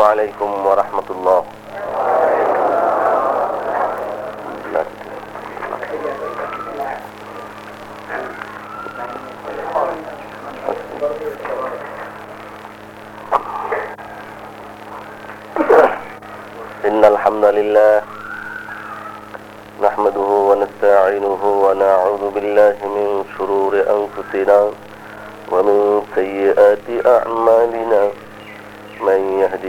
عليكم ورحمة الله. إن الحمد لله نحمده ونستعينه ونعوذ بالله من شرور أنفسنا ومن سيئات أعمالنا. من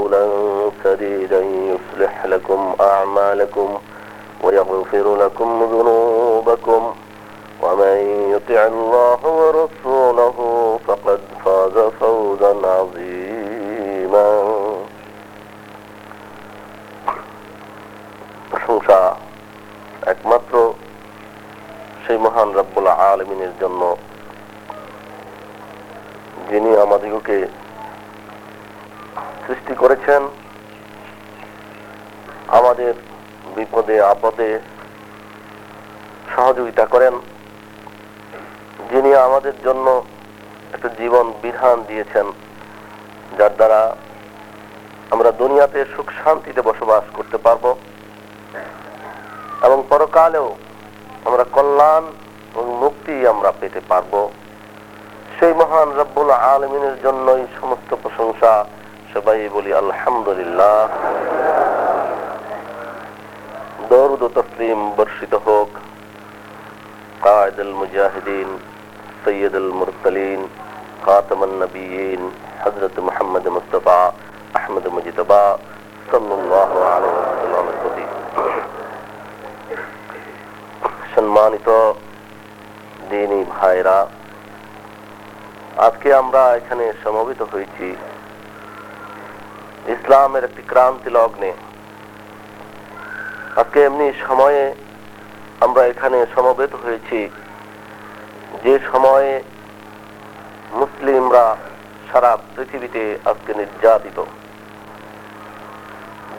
قولا سديدا يصلح لكم أعمالكم ويغفر لكم ذنوبكم ومن يطع الله ورسوله فقد فاز فوزا عظيما প্রশংসা একমাত্র সেই মহান রব্বুল আলমিনের জন্য যিনি আমাদিগকে সৃষ্টি করেছেন, আমাদের বিপদে, আপদে সহযোগিতা করেন, যিনি আমাদের জন্য একটা জীবন বিধান দিয়েছেন, যার দ্বারা আমরা দুনিয়াতে সুখ শান্তিতে বসবাস করতে পারব এবং পরকালেও আমরা কল্যাণ এবং মুক্তি আমরা পেতে পারব। সেই মহান রব্বুল আলমিনের জন্যই সমস্ত প্রশংসা সবাই বলি আলহামদুলিল্লাহ দরুদ ও তসলিম বর্ষিত হোক قائد المجاهدين سيد المرسلين خاتم النبيين حضرت محمد مصطفى أحمد مجتبى صلى الله عليه وسلم প্রতি সম্মানিত দিনী ভাইরা আজকে আমরা এখানে সমবেত হয়েছি ইসলামের একটি ক্রান্তি লগ্নে। আজকে এমনি সময়ে আমরা এখানে সমবেত হয়েছি। যে সময়ে মুসলিমরা সারা পৃথিবীতে আজকে নির্যাতিত।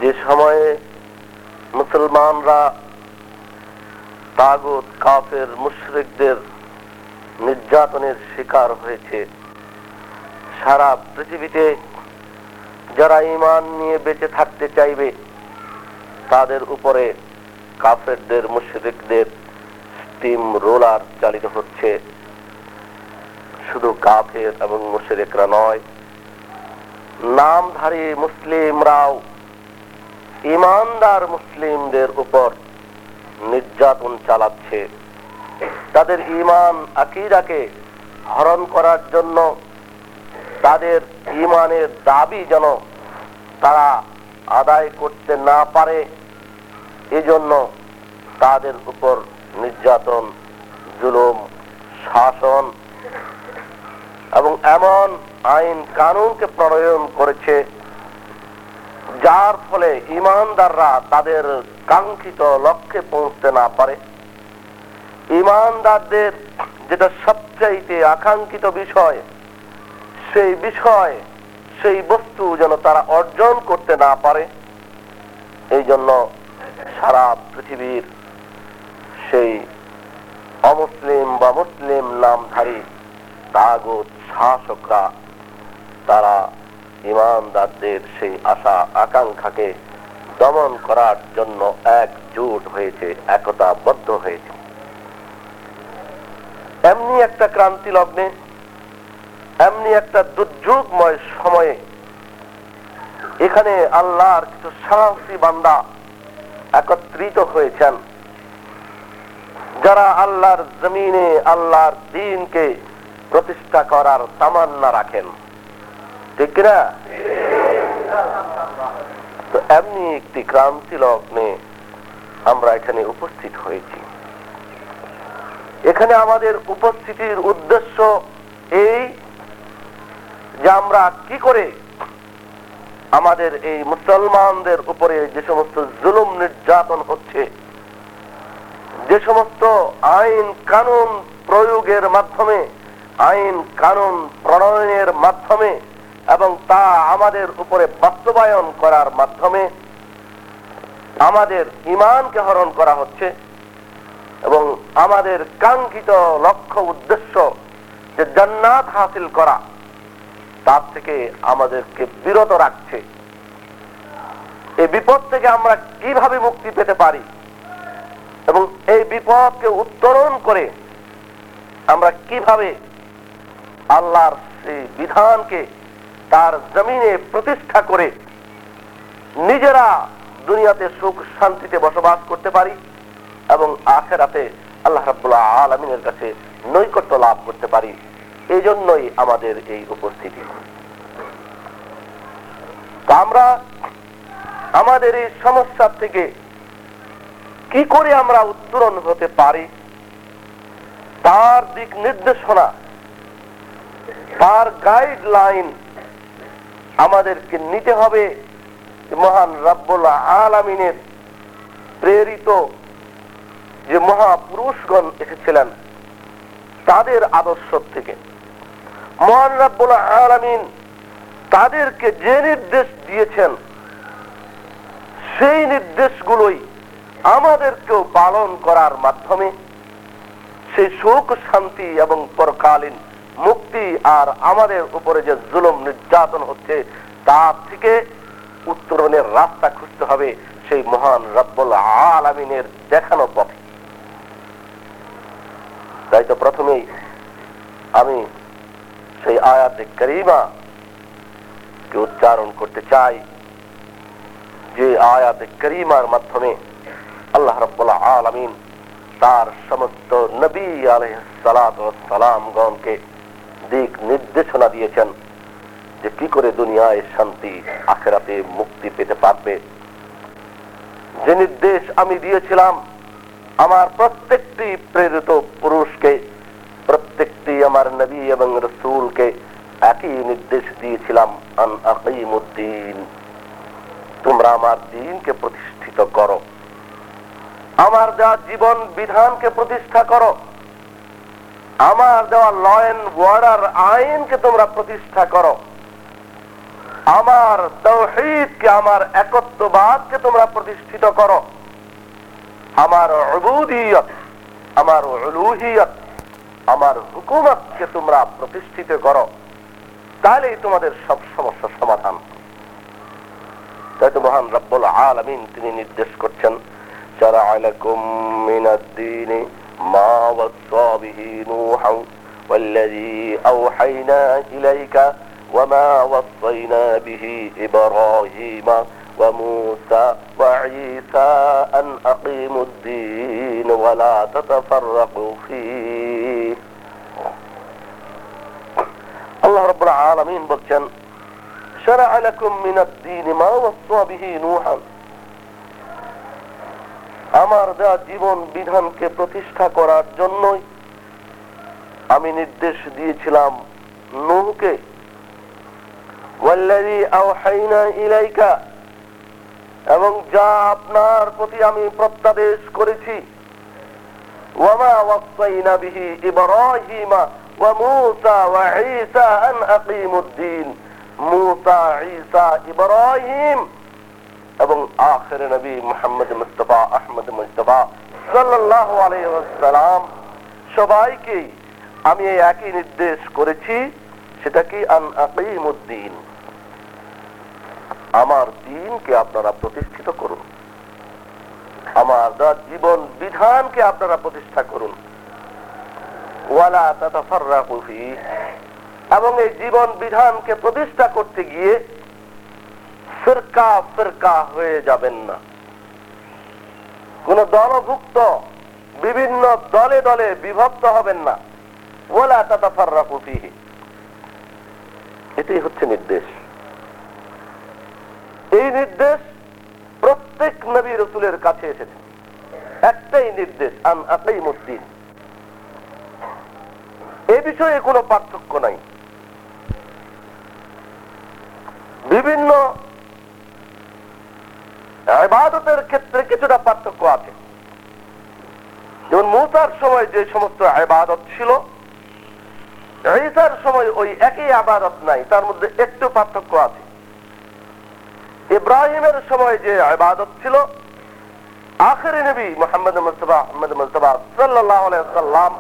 যে সময়ে মুসলমানরা তাগুত, কাফের, মুশরিকদের নির্যাতনের শিকার হয়েছে। সারা পৃথিবীতে যারা ইমান নিয়ে বেঁচে থাকতে চাইবে, তাদের উপরে কাফেরদের, মুশরিকদের স্টিম রোলার চালিত হচ্ছে। শুধু কাফের এবং মুশরিকরা নয়, নামধারী মুসলিমরাও ইমানদার মুসলিমদের উপর নির্যাতন চালাচ্ছে। তাদের ইমান আকিদাকে হরণ করার জন্য তাদের ইমানের দাবি যেন তারা আদায় করতে না পারে, এজন্য তাদের উপর নির্যাতন, জুলুম, শাসন এবং এমন আইন কানুনকে প্রণয়ন করেছে, যার ফলে ইমানদাররা তাদের কাঙ্ক্ষিত লক্ষ্যে পৌঁছতে না পারে। ইমানদারদের যেটা সবচাইতে আকাঙ্ক্ষিত বিষয় সেই বিষয়, সেই বস্তু যেন তারা অর্জন করতে না পারে। এই জন্য সারা পৃথিবীর সেই অমুসলিম বা মুসলিম নামধারী তাগত শাসকরা, তারা ইমানদারদের সেই আশা, আকাঙ্ক্ষাকে দমন করার জন্য একজোট হয়েছে, একতাবদ্ধ হয়েছে। এমনি একটা ক্রান্তি লগ্নে এমনি একটা দুর্যোগময় সময়ে এখানে আল্লাহর কিছু সাহসী বান্দা একত্রিত হয়েছেন। যারা আল্লাহর জমিনে আল্লাহর দিনকে প্রতিষ্ঠা করার তামান্না রাখেন। ঠিক না তো এমনি একটি ক্রান্তি লগ্নে আমরা এখানে উপস্থিত হয়েছি। এখানে আমাদের উপস্থিতির উদ্দেশ্য এই যে আমরা কি করে আমাদের এই মুসলমানদের উপরে যে সমস্ত জুলুম নির্যাতন হচ্ছে, যে সমস্ত আইন কানুন প্রয়োগের মাধ্যমে, আইন কানুন প্রণয়নের মাধ্যমে এবং তা আমাদের উপরে বাস্তবায়ন করার মাধ্যমে আমাদের ইমানকে হরণ করা হচ্ছে এবং আমাদের কাঙ্ক্ষিত লক্ষ্য, উদ্দেশ্য যে জান্নাত হাসিল করা তার থেকে আমাদেরকে বিরত রাখছে। এই বিপদ থেকে আমরা কীভাবে মুক্তি পেতে পারি? এবং এই বিপদকে উত্তরণ করে আমরা কীভাবে আল্লাহর সেই বিধানকে তার জমিনে প্রতিষ্ঠা করে নিজেরা দুনিয়াতে সুখ শান্তিতে বসবাস করতে পারি এবং আখেরাতে আল্লাহ রাব্বুল্লাহ আলমিনের কাছে নৈকট্য লাভ করতে পারি। এই জন্যই আমাদের এই উপস্থিতি। আমরা আমাদের এই সমস্যা থেকে কি করে আমরা উত্তরণ হতে পারি? তার দিক নির্দেশনা, তার গাইডলাইন আমাদেরকে নিতে হবে মহান রাব্বুল আলামিনের প্রেরিত যে মহাপুরুষগণ এসেছিলেন, তাদের আদর্শ থেকে। আলামিন তাদেরকে যে নির্দেশ দিয়েছেন, সেই নির্দেশগুলোই আমাদেরকেও পালন করার মাধ্যমে সেই সুখ, শান্তি এবং পরকালীন মুক্তি আর আমাদের উপরে যে জুলুম নির্যাতন হচ্ছে, তার থেকে উত্তরণের রাস্তা খুঁজতে হবে সেই মহান রব্বুল আলামিনের দেখানো পথে। তাই তো প্রথমেই আমি সেই আয়াতে করিমা কে উচ্চারণ করতে চাই, যে আয়াতে করিমার মাধ্যমে আল্লাহ রব্বুল আলামিন তার সমস্ত নবী আলহালামগণকে দিক নির্দেশনা দিয়েছেন যে কি করে দুনিয়ায় শান্তি, আখেরাতে মুক্তি পেতে পারবে। যে নির্দেশ আমি দিয়েছিলাম, আমার প্রত্যেকটি প্রেরিত পুরুষকে প্রত্যেকটি আমার নবী এবং রসুলকে একই নির্দেশ দিয়েছিলাম তোমরা আমার দিনকে প্রতিষ্ঠিত করো। আমার দেওয়া জীবন বিধানকে প্রতিষ্ঠা করো। আমার দেওয়া ল অ্যান্ড ওয়ার্ডার আইনকে তোমরা প্রতিষ্ঠা করো। আমার তৌহিদকে, আমার একত্ববাদকে তোমরা প্রতিষ্ঠিত করো। আমার অবুদিয়ত আমার উলুহিয়ত আমার হুকুমতকে তোমরা প্রতিষ্ঠিত করো তাহলেই তোমাদের সব সমস্যার সমাধান তাই তো মহান রব্বুল আলমিন তিনি নির্দেশ করছেন شرع لكم من الدين ما وصى به نوحا والذي أوحينا إليك وما وصينا به إبراهيم وموسى وعيسى أن أقيموا الدين ولا تتفرقوا فيه الله رب العالمين بكتن شرع لكم من الدين ما وصى به نوحا আমার দেওয়া জীবন বিধানকে প্রতিষ্ঠা করার জন্যই আমি নির্দেশ দিয়েছিলাম নুহকে ইলাইকা এবং যা আপনার প্রতি আমি প্রত্যাদেশ করেছি ওয়ামা ওয়াসাইনা বিহি ইব্রাহিমা মূসা ওয়া ঈসা আন আকিমুদ্দিন মূসা ঈসা ইব্রাহিম এবং আখের নবী মোহাম্মদ মুস্তফা আহমদ মুস্তফা সাল্লাহ আলাইসালাম সবাইকে আমি এই একই নির্দেশ করেছি, সেটা কি? আন আকিমুদ্দিন আমার দিনকে আপনারা প্রতিষ্ঠিত করুন। আমার জীবন বিধানকে আপনারা প্রতিষ্ঠা করুন। ওয়ালা তাতাফাররাকু ফি এবং এই জীবন বিধানকে প্রতিষ্ঠা করতে গিয়ে ফিরকা ফিরকা হয়ে যাবেন না। কোন দলভুক্ত বিভিন্ন দলে দলে বিভক্ত হবেন না। ওলা তাতাফাররাকু ফিহি। এটাই হচ্ছে নির্দেশ। এই নির্দেশ প্রত্যেক নবী রসুলের কাছে এসেছে। একটাই নির্দেশ, আন আকাইমুদ্দিন এ বিষয়ে কোনো পার্থক্য নাই। বিভিন্ন আবাদতের ক্ষেত্রে কিছুটা পার্থক্য আছে। যেমন মুসার সময় যে সমস্ত আবাদত ছিল, ঈসার সময় ওই একই আবাদত নাই, তার মধ্যে একটু পার্থক্য আছে। ইব্রাহিমের সময় যে আবাদত ছিল, আখেরি নবী মোহাম্মদ মুস্তফা আহমদ মুস্তফা সাল্লাহ সাল্লাম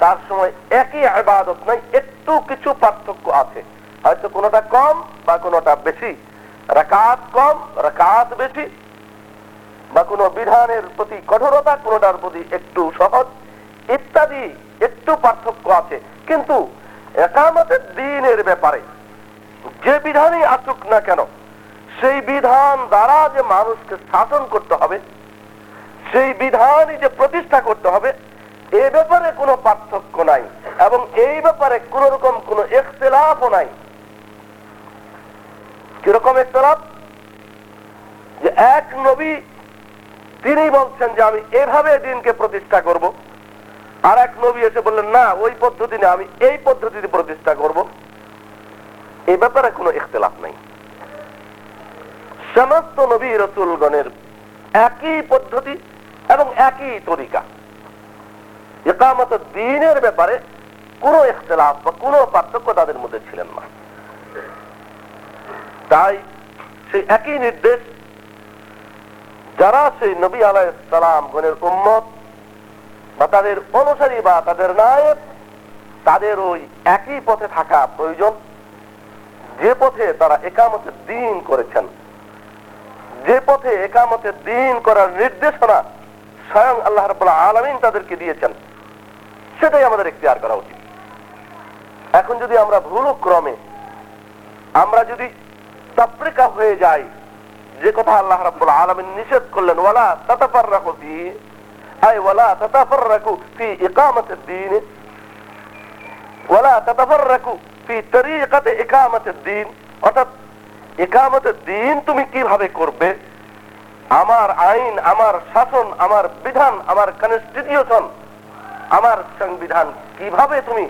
তার সময় একই আবাদত নাই, একটু কিছু পার্থক্য আছে। হয়তো কোনোটা কম বা কোনোটা বেশি। রাকাত কম, রাকাত বেশি। বা কোনো বিধানের প্রতি কঠোরতা, কোনোটার প্রতি একটু সহজ। ইত্যাদি একটু পার্থক্য আছে। কিন্তু একামতের দিনের ব্যাপারে যে বিধানই আসুক না কেন, সেই বিধান দ্বারা যে মানুষকে শাসন করতে হবে, সেই বিধানই যে প্রতিষ্ঠা করতে হবে এ ব্যাপারে কোনো পার্থক্য নাই এবং এই ব্যাপারে কোন রকম কোন এখতলাফও নাই। কীরকম এখতলাফ যে এক নবী, তিনি বলছেন যে আমি এভাবে দিনকে প্রতিষ্ঠা করব, আর এক নবী এসে বললেন, না, ওই পদ্ধতি না আমি এই পদ্ধতিতে প্রতিষ্ঠা করব। এই ব্যাপারে কোনো ইখতলাফ নাই। সমস্ত নবী রসুলগণের একই পদ্ধতি এবং একই তরিকা। একামত দিনের ব্যাপারে কোন ইখতলাফ বা কোন পার্থক্য তাদের মধ্যে ছিলেন না। তাই সেই একই নির্দেশ, যারা সেই নবী আলাইসালাম গণের উম্মত, বা তাদের অনুসারী বা তাদের নায়ক তাদের ওই একই পথে থাকা প্রয়োজন। যে পথে তারা একামতের দিন করেছেন, যে পথে একামতের দিন করার নির্দেশনা স্বয়ং আল্লাহ রবাহ আলমিন তাদেরকে দিয়েছেন। সেটাই আমাদের এখতিয়ার করা উচিত। এখন যদি আমরা ভুল ক্রমে আমরা যদি তাপ্রিকা হয়ে যাই, যে কথা আল্লাহ রাব্বুল আলামিন নিষেধ করলেন, ওয়ালা তাতাফাররাকু ফি আই, ওয়ালা তাতাফাররাকু ফি ইকামাতিদ দ্বীন ওয়ালা তাতাফাররাকু ফি তরিকাতে ইকামাতিদ দ্বীন অর্থাৎ ইকামতের দিন তুমি কীভাবে করবে? আমার আইন, আমার শাসন, আমার বিধান, আমার কনস্টিটিউশন আমার সংবিধান কীভাবে তুমি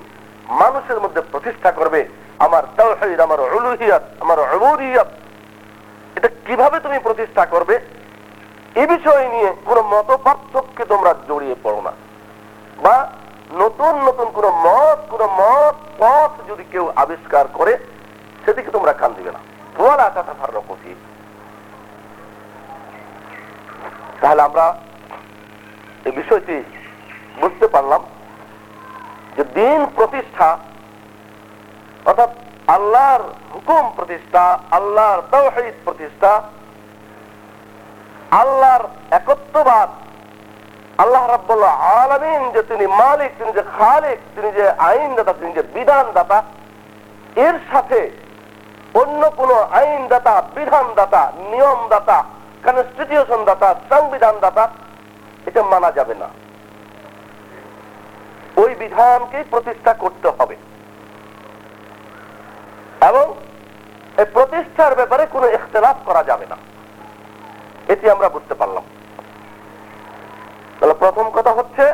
মানুষের মধ্যে প্রতিষ্ঠা করবে? আমার তৌহিদ আমার উলুহিয়াত, আমার উবুদিয়াত। এটা কীভাবে তুমি প্রতিষ্ঠা করবে? এ বিষয় নিয়ে কোন মত পার্থক্যে তোমরা জড়িয়ে পড়ো না। বা নতুন নতুন কোন মত কোন মত পথ যদি কেউ আবিষ্কার করে, সেদিকে তোমরা কান দিবে না। তোমার ওয়ালা তাতাফাররাকু ফি তাহলে আমরা এই বিষয়টি বুঝতে পারলাম যে দিন প্রতিষ্ঠা, অর্থাৎ আল্লাহর হুকুম প্রতিষ্ঠা, আল্লাহর তৌহিদ প্রতিষ্ঠা, আল্লাহর একত্ববাদ, আল্লাহ রাব্বুল্লাহ আলামিন যে তিনি মালিক, তিনি যে খালিক, তিনি যে আইনদাতা, তিনি যে বিধানদাতা, এর সাথে অন্য কোন আইনদাতা, বিধানদাতা, নিয়মদাতা কনস্টিটিউশন দাতা সংবিধান দাতা এটা মানা যাবে না। ওই বিধানকে প্রতিষ্ঠা করতে হবে। এবং এই প্রতিষ্ঠার ব্যাপারে কোনো ইখতলাফ করা যাবে না। এটি আমরা বুঝতে পারলাম। তাহলে প্রথম কথা হচ্ছে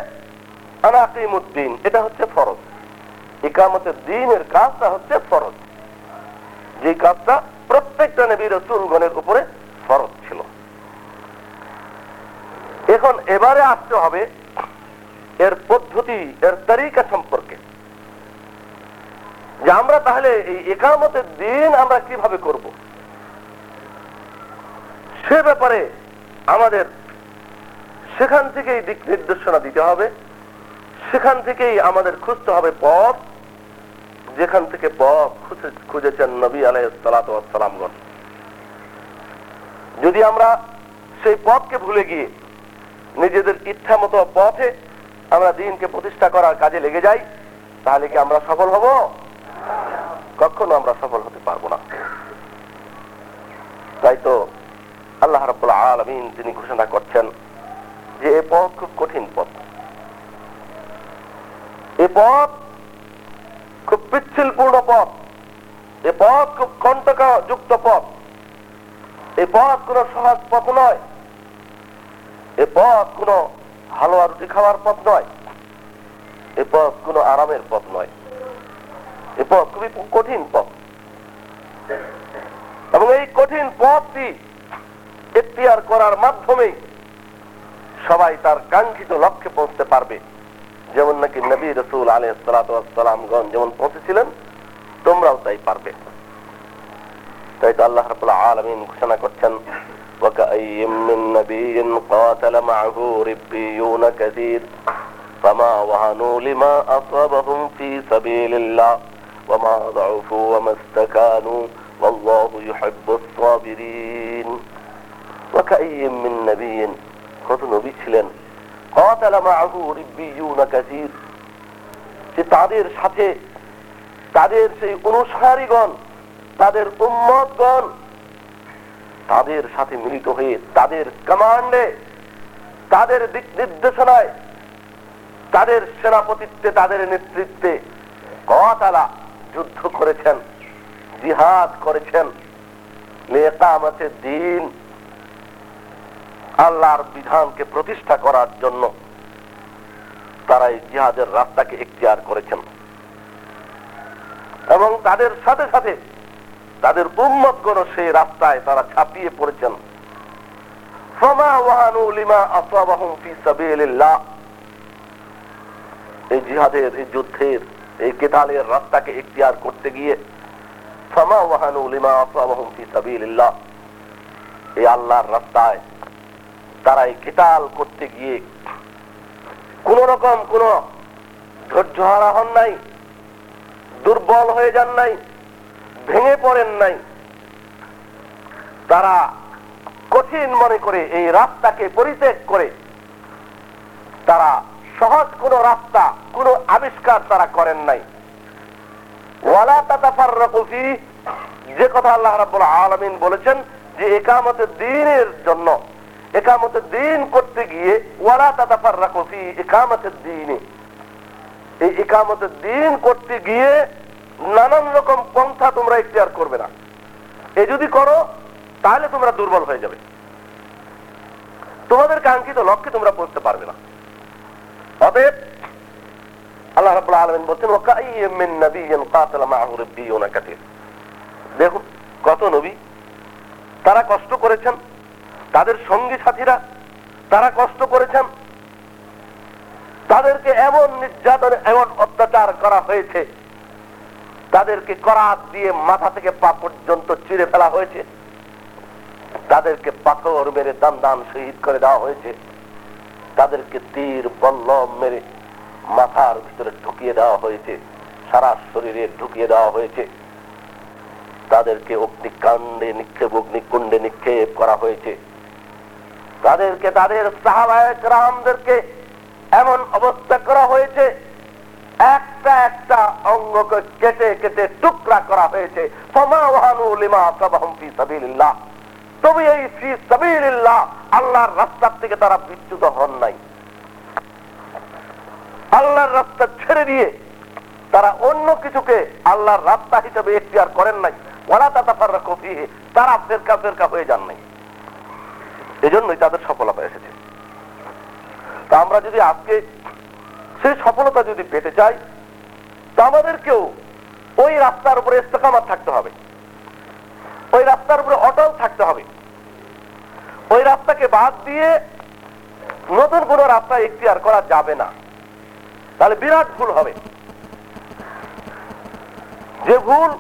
আনাকিমুদ্দিন এটা হচ্ছে ফরজ। ইকামতের দিনের কাজটা হচ্ছে ফরজ। যে কাজটা প্রত্যেকটা নবী রসুলগণের উপরে ফরজ ছিল। এখন এবারে আসতে হবে এর পদ্ধতি, এর তারিকা সম্পর্কে। যে আমরা তাহলে এই একামতের দিন আমরা কীভাবে করব? সে ব্যাপারে আমাদের সেখান থেকেই দিক নির্দেশনা দিতে হবে। সেখান থেকেই আমাদের খুঁজতে হবে পথ। যেখান থেকে পথ খুঁজে, খুঁজেছেন নবী আলাইসালামগণ যদি আমরা সেই পথকে ভুলে গিয়ে নিজেদের ইচ্ছা মতো পথে আমরা দিনকে প্রতিষ্ঠা করার কাজে লেগে যাই, তাহলে কি আমরা সফল হব? কখনো আমরা সফল হতে পারব না। তাই তো আল্লাহ রাব্বুল আলামিন তিনি ঘোষণা করছেন যে এ পথ খুব কঠিন পথ। এ পথ খুব পিচ্ছিলপূর্ণ পথ। এ পথ খুব কণ্টক যুক্ত পথ। এ পথ কোন সহজ পথ নয়। এ পথ কোন হালুয়া রুটি খাওয়ার পথ নয়, এ পথ কোন আরামের পথ নয়। এ পথ খুবই কঠিন পথ। এবং এই কঠিন পথটি এখতিয়ার করার মাধ্যমে সবাই তার কাঙ্ক্ষিত লক্ষ্যে পৌঁছতে পারবে। যেমন নাকি নবী রসুল আলহ সালাতামগণ যেমন পৌঁছেছিলেন, তোমরাও তাই পারবে। তাই তো আল্লাহ রাবুল্লাহ আলমিন ঘোষণা করছেন وكأي من نبي قاتل معه ربيون كثير فما وهنوا لما أصابهم في سبيل الله وما ضعفوا وما استكانوا والله يحب الصابرين وكأي من نبي কত নবী ছিলেন قاتل معه ربيون كثير যে তাদের সাথে তাদের সেই অনুসারীগণ তাদের উম্মতগণ তাদের সাথে মিলিত হয়ে তাদের কমান্ডে তাদের দিক নির্দেশনায়, তাদের সেনাপতিত্বে, তাদের নেতৃত্বে কতালা যুদ্ধ করেছেন, জিহাদ করেছেন। নেকামতের দিন আল্লাহর বিধানকে প্রতিষ্ঠা করার জন্য তারা এই জিহাদের রাস্তাকে এখতিয়ার করেছেন। এবং তাদের সাথে সাথে তাদের উম্মত গণ সেই রাস্তায় তারা ছাপিয়ে পড়েছেন। এই জিহাদের, এই যুদ্ধের, এই কেতালের রাস্তাকে করতে গিয়ে এই আল্লাহর রাস্তায় তারা এই কেতাল করতে গিয়ে কোন রকম কোন ধৈর্য হারা হন নাই, দুর্বল হয়ে যান নাই। ভেঙে পড়েন নাই। তারা কঠিন মনে করে এই রাস্তাকে পরিত্যাগ করে। তারা সহজ কোন রাস্তা, কোন আবিষ্কার তারা করেন নাই। যে কথা আল্লাহ রাব্বুল আলামিন বলেছেন যে একামতের দিনের জন্য, একামতের দিন করতে গিয়ে ওয়ালা তাতাফাররাকুফি একামতের দিনে। এই একামতের দিন করতে গিয়ে নানান রকম পন্থা তোমরা ইখতিয়ার করবে না। এ যদি করো, তাহলে তোমরা দুর্বল হয়ে যাবে। তোমাদের কাঙ্ক্ষিত লক্ষ্যে তোমরা পৌঁছতে পারবে না। অতএব আল্লাহ বলছেন কত নবী, তারা কষ্ট করেছেন, তাদের সঙ্গী সাথীরা তারা কষ্ট করেছেন। তাদেরকে এমন নির্যাতন, এমন অত্যাচার করা হয়েছে তাদেরকে করাত দিয়ে মাথা থেকে পা পর্যন্ত চিরে ফেলা হয়েছে। তাদেরকে পাথর মেরে দান দান শহীদ করে দেওয়া হয়েছে। তাদেরকে তীর বল্লম মেরে মাথার ভিতরে ঢুকিয়ে দেওয়া হয়েছে। সারা শরীরে ঢুকিয়ে দেওয়া হয়েছে। তাদেরকে অগ্নিকাণ্ডে নিক্ষেপ, অগ্নিকুণ্ডে নিক্ষেপ করা হয়েছে। তাদেরকে, তাদের সাহাবায়ক রামদেরকে এমন অবস্থা করা হয়েছে একটা একটা অঙ্গকে কেটে কেটে টুকরা করা হয়েছে। তবে এই ফি সাবিলিল্লাহ আল্লাহর রাস্তার থেকে তারা বিচ্যুত হন নাই। আল্লাহর রাস্তা ছেড়ে দিয়ে তারা অন্য কিছুকে আল্লাহর রাস্তা হিসেবে এখতিয়ার করেন নাই। ওরা তাতাফার কফি তারা ফেরকা ফেরকা হয়ে যান নাই। এজন্যই তাদের সফলতা এসেছে। তা আমরা যদি আজকে সেই সফলতা যদি পেতে চাই, তা আমাদেরকেও ওই রাস্তার উপরে ইস্তেকামাত থাকতে হবে। ওই রাস্তার উপরে অটল থাকতে হবে। ওই রাস্তাকে বাদ দিয়ে নতুন কোন রাস্তা এখতিয়ার করা যাবে না। তাহলে বিরাট ভুল হবে। যে ভুল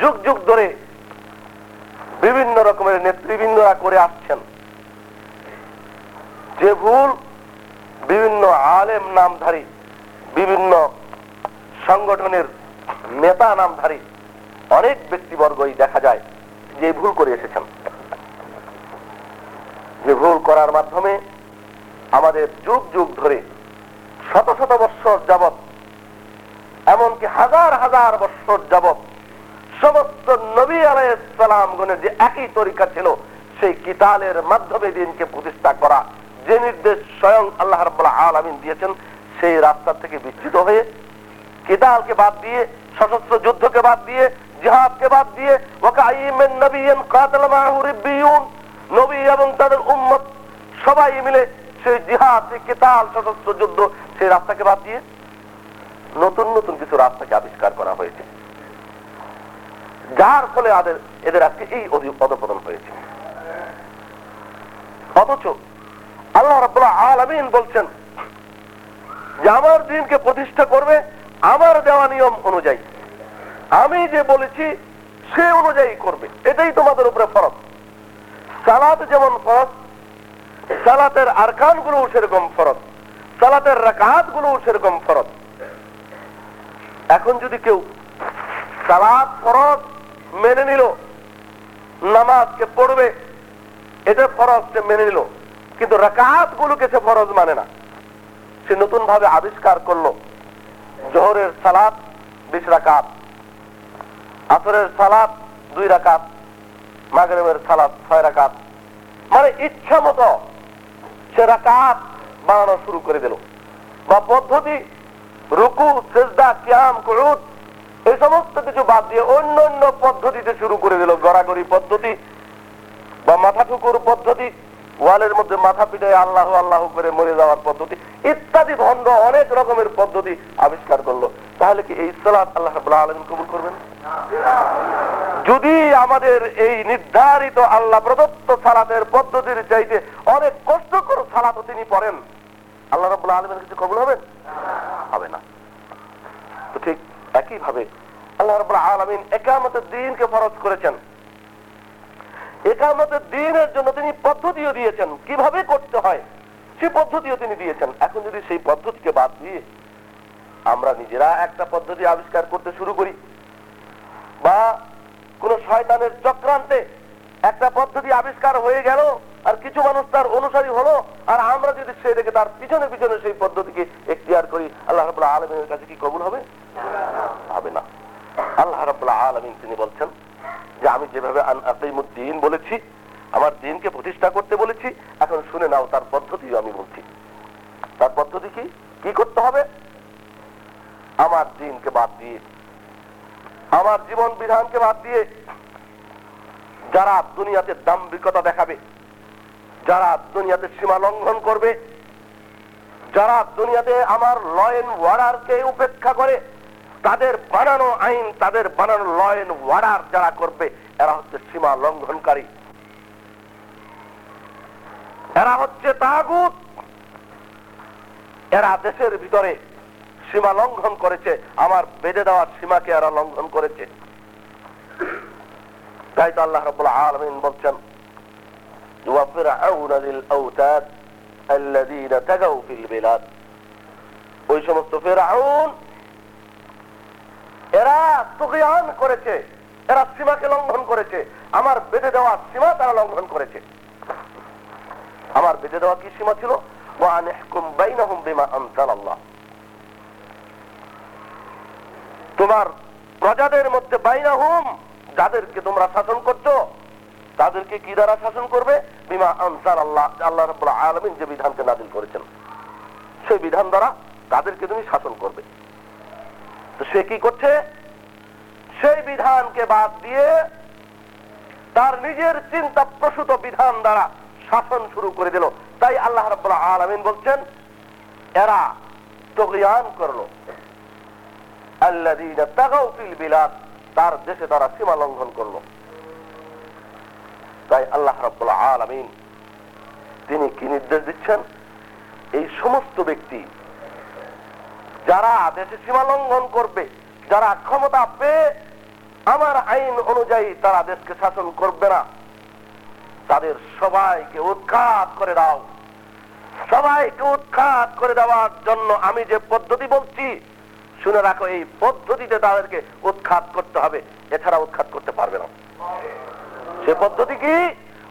যুগ যুগ ধরে বিভিন্ন রকমের নেতৃবৃন্দরা করে আসছেন, যে ভুল বিভিন্ন আলেম নামধারী, বিভিন্ন সংগঠনের নেতা নামধারী অনেক ব্যক্তিবর্গই দেখা যায় যে ভুল করে এসেছেন। যে ভুল করার মাধ্যমে আমাদের যুগ যুগ ধরে শত শত বৎসর যাবৎ, এমনকি হাজার হাজার বৎসর যাবৎ সমস্ত নবী আলাইসালামগণের যে একই তরিকা ছিল, সেই কিতালের মাধ্যমে দিনকে প্রতিষ্ঠা করা যে নির্দেশ স্বয়ং আল্লাহ রাব্বুল আলামিন দিয়েছেন, সেই রাস্তা থেকে বিচ্যুত হয়ে কিতালকে বাদ দিয়ে, সশস্ত্র যুদ্ধকে বাদ দিয়ে, জিহাদকে বাদ দিয়ে নবী এবং তাদের উম্মত সবাই মিলে সেই জিহাদ, সেই কিতাল, সশস্ত্র যুদ্ধ, সেই রাস্তাকে বাদ দিয়ে নতুন নতুন কিছু রাস্তাকে আবিষ্কার করা হয়েছে। যার ফলে আদের এদের আজকে এই অধি- অধপতন হয়েছে। অথচ আল্লাহ রাব্বুল আলামিন বলছেন যে আমার দিনকে প্রতিষ্ঠা করবে আমার দেওয়া নিয়ম অনুযায়ী। আমি যে বলেছি সে অনুযায়ী করবে। এটাই তোমাদের উপরে ফরজ। সালাত যেমন ফরজ, সালাতের আরকানগুলো সেরকম ফরজ, সালাতের রাকাতগুলো সেরকম ফরজ। এখন যদি কেউ সালাত ফরজ মেনে নিল, নামাজকে পড়বে, এটা ফরজ সে মেনে নিল কিন্তু রাকাত গুলোকে সে ফরজ মানে না। সে নতুন ভাবে আবিষ্কার করল। জোহরের সালাত বিশ রাকাত, আসরের সালাত দুই রাকাত, মাগরেবের সালাত ছয় রাকাত। মানে ইচ্ছা মতো সে রাকাত বানানো শুরু করে দিল। বা পদ্ধতি, রুকু, সেজদা, কিয়াম কুরুত এই সমস্ত কিছু বাদ দিয়ে অন্য অন্য পদ্ধতিতে শুরু করে দিল। গড়াগড়ি পদ্ধতি বা মাথা ঠুকুর পদ্ধতি ওয়ালের মধ্যে মাথা পিটায় আল্লাহ আল্লাহ করে মরে যাওয়ার পদ্ধতি, ইত্যাদি ভণ্ড অনেক রকমের পদ্ধতি আবিষ্কার করল। তাহলে কি এই সালাত আল্লাহ আলামিন কবুল করবেন? যদি আমাদের এই নির্ধারিত আল্লাহ প্রদত্ত সালাতের পদ্ধতির চাইতে অনেক কষ্টকর সালাত তিনি পড়েন, আল্লাহ রাব্বুল আলামিনের কিছু কবুল হবেন? হবে না। তো ঠিক একই ভাবে আল্লাহ রাব্বুল আলামিন একামতের দিনকে ফরজ করেছেন। একামতের দিনের জন্য তিনি পদ্ধতিও দিয়েছেন। কীভাবে করতে হয় সেই পদ্ধতিও তিনি দিয়েছেন। এখন যদি সেই পদ্ধতিকে বাদ দিয়ে আমরা নিজেরা একটা পদ্ধতি আবিষ্কার করতে শুরু করি বা কোন শয়তানের চক্রান্তে একটা পদ্ধতি আবিষ্কার হয়ে গেল আর কিছু মানুষ তার অনুসারী হলো আর আমরা যদি সে দেখে তার পিছনে পিছনে সেই পদ্ধতিকে এখতিয়ার করি আল্লাহ রাবুল্লাহ আলমিনের কাছে কি কবুল হবে? হবে না। আল্লাহ রাবুল্লাহ আলমিন তিনি বলছেন যে আমি যেভাবে দিন বলেছি, আমার দিনকে প্রতিষ্ঠা করতে বলেছি, এখন শুনে নাও তার পদ্ধতিও আমি বলছি। তার পদ্ধতি কি? কি করতে হবে? আমার দিনকে বাদ দিয়ে, আমার জীবন বিধানকে বাদ দিয়ে যারা দুনিয়াতে দাম্ভিকতা দেখাবে, যারা দুনিয়াতে সীমা লঙ্ঘন করবে, যারা দুনিয়াতে আমার ল এন্ড ওয়ার্ডারকে উপেক্ষা করে তাদের বানানো আইন, তাদের বানানো লয়েন ওয়ার্ডার যারা করবে, এরা হচ্ছে সীমা লঙ্ঘনকারী। এরা হচ্ছে তাগুত। এরা দেশের ভিতরে সীমা লঙ্ঘন করেছে, আমার বেঁধে দেওয়ার সীমাকে এরা লঙ্ঘন করেছে। তাই তো আল্লাহ রব আলমিন বলছেন ওই সমস্ত ফেরাউন এরা তুগিয়ান করেছে, এরা সীমাকে লঙ্ঘন করেছে, আমার বেঁধে দেওয়া সীমা তারা লঙ্ঘন করেছে। আমার বেঁধে দেওয়া কি সীমা ছিল? তোমার প্রজাদের মধ্যে বাইনা হুম যাদেরকে তোমরা শাসন করছ, তাদেরকে কি দ্বারা শাসন করবে? বিমা আনসার আল্লাহ আল্লাহ রাব্বুল আলামিন যে বিধানকে নাজিল করেছেন। সেই বিধান দ্বারা তাদেরকে তুমি শাসন করবে। তো সে কি করছে? সেই বিধানকে বাদ দিয়ে তার নিজের চিন্তা প্রসূত বিধান দ্বারা শাসন শুরু করে দিল। তাই আল্লাহ রাব্বুল আলামিন বলছেন, এরা তগিয়ান করল। তার দেশে তারা সীমা লঙ্ঘন করল। তাই আল্লাহ রাব্বুল আলামিন তিনি কি নির্দেশ দিচ্ছেন? এই সমস্ত ব্যক্তি যারা দেশে সীমা লঙ্ঘন করবে যারা ক্ষমতা পেয়ে আমার আইন অনুযায়ী তারা দেশকে শাসন করবে না তাদের সবাইকে উৎখাত করে দাও সবাইকে উৎখাত করে দেওয়ার জন্য আমি যে পদ্ধতি বলছি শুনে রাখো এই পদ্ধতিতে তাদেরকে উৎখাত করতে হবে এছাড়া উৎখাত করতে পারবে না সে পদ্ধতি কি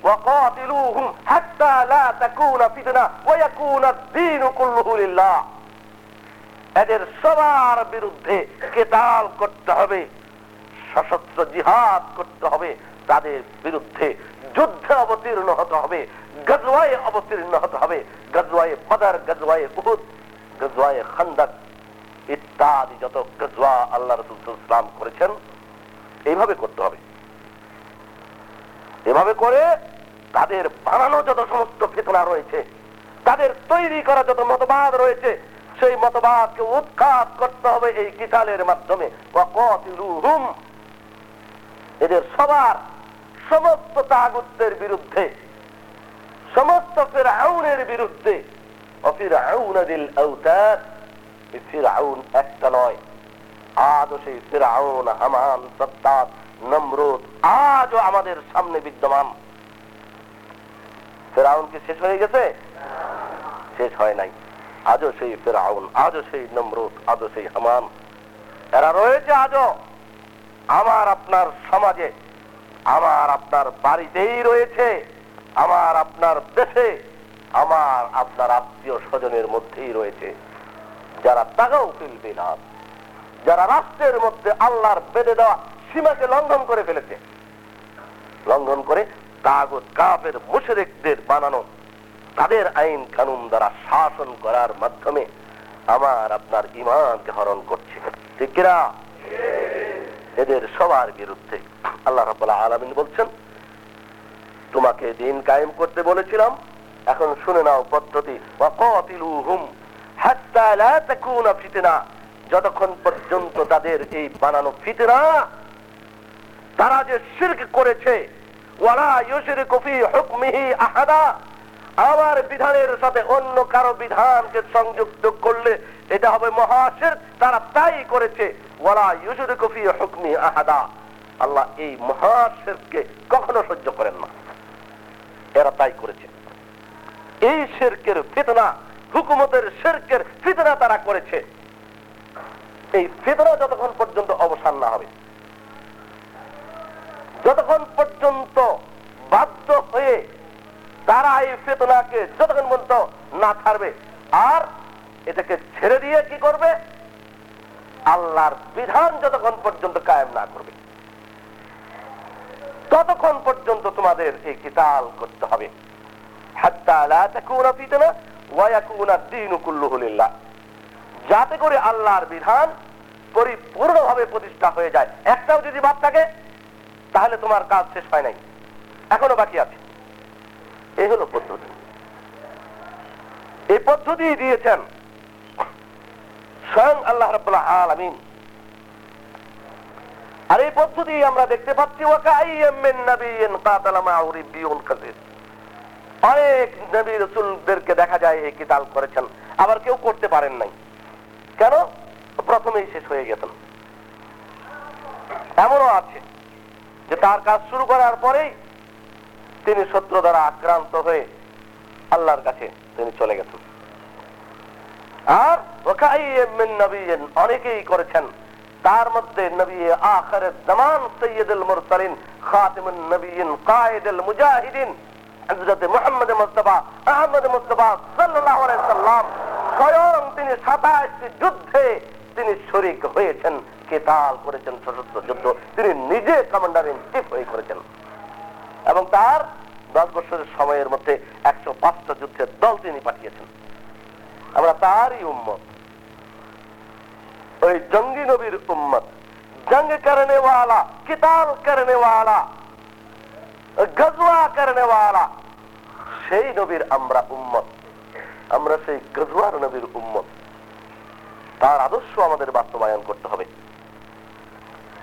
وقاتلوهم حتى لا تكون فتنة ويكون الدين كله لله এদের সবার বিরুদ্ধে কেতাল করতে হবে, সশস্ত্র জিহাদ করতে হবে, তাদের বিরুদ্ধে যুদ্ধে অবতীর্ণ হতে হবে, গজওয়ায় অবতীর্ণ হতে হবে, গজওয়ায়ে বদর, গজওয়ায়ে উহুদ, গজওয়ায়ে খান্দাক ইত্যাদি যত গজওয়া আল্লাহ রসুল ইসলাম করেছেন, এইভাবে করতে হবে। এভাবে করে তাদের বানানো যত সমস্ত ফেতনা রয়েছে, তাদের তৈরি করা যত মতবাদ রয়েছে সেই মতবাদকে উৎখাত করতে হবে এই কিতালের মাধ্যমে। এদের সবার সমস্ত তাগুতের বিরুদ্ধে, সমস্ত ফেরাউনের বিরুদ্ধে ফিরাউন একটা নয়। আজও সেই ফিরাউন হামান আজও আমাদের সামনে বিদ্যমান। ফেরাউন কি শেষ হয়ে গেছে? শেষ হয় নাই। আজও সেই ফেরাউন, আজও সেই নমরুদ, আজও সেই হামান এরা রয়েছে আজও। আমার আপনার সমাজে, আমার আপনার বাড়িতেই রয়েছে, আমার আপনার দেশে, আমার আপনার আত্মীয় স্বজনের মধ্যেই রয়েছে। যারা তাগাও ফিলবে না যারা রাষ্ট্রের মধ্যে আল্লাহর বেঁধে দেওয়া সীমাকে লঙ্ঘন করে ফেলেছে। লঙ্ঘন করে কাগজ কাপের মুশরেকদের বানানো তাদের আইন কানুন দ্বারা শাসন করার মাধ্যমে আমার আপনার ইমানকে হরণ করছে। ঠিক এদের সবার বিরুদ্ধে আল্লাহ রাব্বুল আলামিন বলছেন, তোমাকে দিন কায়েম করতে বলেছিলাম, এখন শুনে নাও পদ্ধতি। যতক্ষণ পর্যন্ত তাদের এই বানানো ফিতনা তারা যে শিরক করেছে, ওয়ালা ইউশরিকু ফি হুকমিহি আহাদা। আমার বিধানের সাথে অন্য কারও বিধানকে সংযুক্ত করলে এটা হবে মহাশির, তারা তাই করেছে। ওয়ালা ইউশরিকু ফি হুকমি আহাদা। আল্লাহ এই মহাশিরকে কখনো সহ্য করেন না। এরা তাই করেছে। এই শেরকের ফিতনা, হুকুমতের শেরকের ফিতনা তারা করেছে। এই ফিতনা যতক্ষণ পর্যন্ত অবসান না হবে, যতক্ষণ পর্যন্ত বাধ্য হয়ে তারা এই ফেতনাকে যতক্ষণ পর্যন্ত না ছাড়বে, আর এটাকে ছেড়ে দিয়ে কি করবে? আল্লাহর বিধান যতক্ষণ পর্যন্ত কায়েম না করবে। ততক্ষণ পর্যন্ত তোমাদের এই কিতাল করতে হবে। যাতে করে আল্লাহর বিধান পরিপূর্ণভাবে প্রতিষ্ঠা হয়ে যায়। একটাও যদি বাদ থাকে, তাহলে তোমার কাজ শেষ হয় নাই। এখনও বাকি আছে। এই হলো পদ্ধতি। এই পদ্ধতি দিয়েছেন স্বয়ং আল্লাহ রাব্বুল আলামিন। আর এই পদ্ধতি আমরা দেখতে পাচ্ছি অনেক নবী রাসূলদেরকে দেখা যায় এই কিতাল করেছেন, আবার কেউ করতে পারেন নাই। কেন? প্রথমেই শেষ হয়ে গেছেন। এমনও আছে যে তার কাজ শুরু করার পরেই তিনি শত্রু দ্বারা আক্রান্ত হয়ে আল্লাহর কাছে তিনি চলে গেছেন। আর অনেকেই করেছেন। তার মধ্যে নবী আখের জামান সৈয়দুল মুরসালিন, খাতিমুন নবীন, কায়েদুল মুজাহিদিন, হযরত মুহাম্মদ মুস্তাফা, আহমদ মুস্তাফা সাল্লাল্লাহু আলাইহি সাল্লাম, স্বয়ং তিনি 27টি যুদ্ধে তিনি শরীক হয়েছেন, কেতাল করেছেন, সশস্ত্র যুদ্ধ, তিনি নিজে কমান্ডার ইন চিফ হয়ে করেছেন। এবং তার দশ বছরের সময়ের মধ্যে একশো পাঁচটা যুদ্ধের দল তিনি পাঠিয়েছেন। আমরা তারই উম্মত। ওই জঙ্গি নবীর উম্মত। জঙ্গ করনে ওয়ালা কিতাল করনে ওয়ালা গজুয়া করনে ওয়ালা সেই নবীর আমরা উম্মত। আমরা সেই গজুয়ার নবীর উম্মত। তার আদর্শ আমাদের বাস্তবায়ন করতে হবে।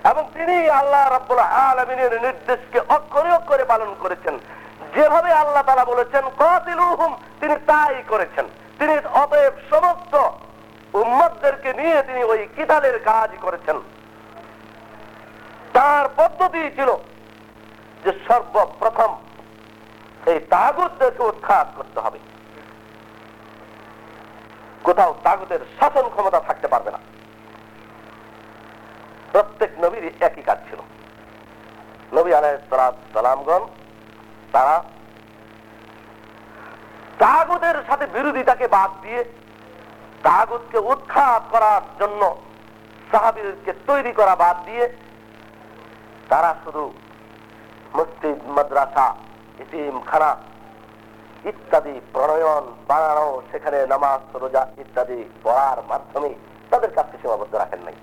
এবং তিনি আল্লাহ রাব্বুল আলামিনের নির্দেশকে অক্ষরে অক্ষরে পালন করেছেন। যেভাবে আল্লাহ তাআলা বলেছেন, কাতিলুহুম তিনি তাই করেছেন। তিনি অতএব সমস্ত উম্মতদেরকে নিয়ে তিনি ওই কিতালের কাজ করেছেন। তার পদ্ধতি ছিল যে সর্বপ্রথম এই তাগুতদেরকে উৎখাত করতে হবে। কোথাও তাগুতের শাসন ক্ষমতা থাকতে পারবে না। প্রত্যেক নবীর একই কাজ ছিল। নবী আলাহ সালামগণ, তারা তাগুদের সাথে বিরোধিতাকে বাদ দিয়ে তাগুতকে উৎখাত করার জন্য সাহাবিদেরকে তৈরি করা বাদ দিয়ে তারা শুধু মসজিদ, মাদ্রাসা ইতিমখানা ইত্যাদি প্রণয়ন, বানানো, সেখানে নামাজ, রোজা ইত্যাদি পড়ার মাধ্যমে তাদের কাছে সীমাবদ্ধ রাখেন নাই।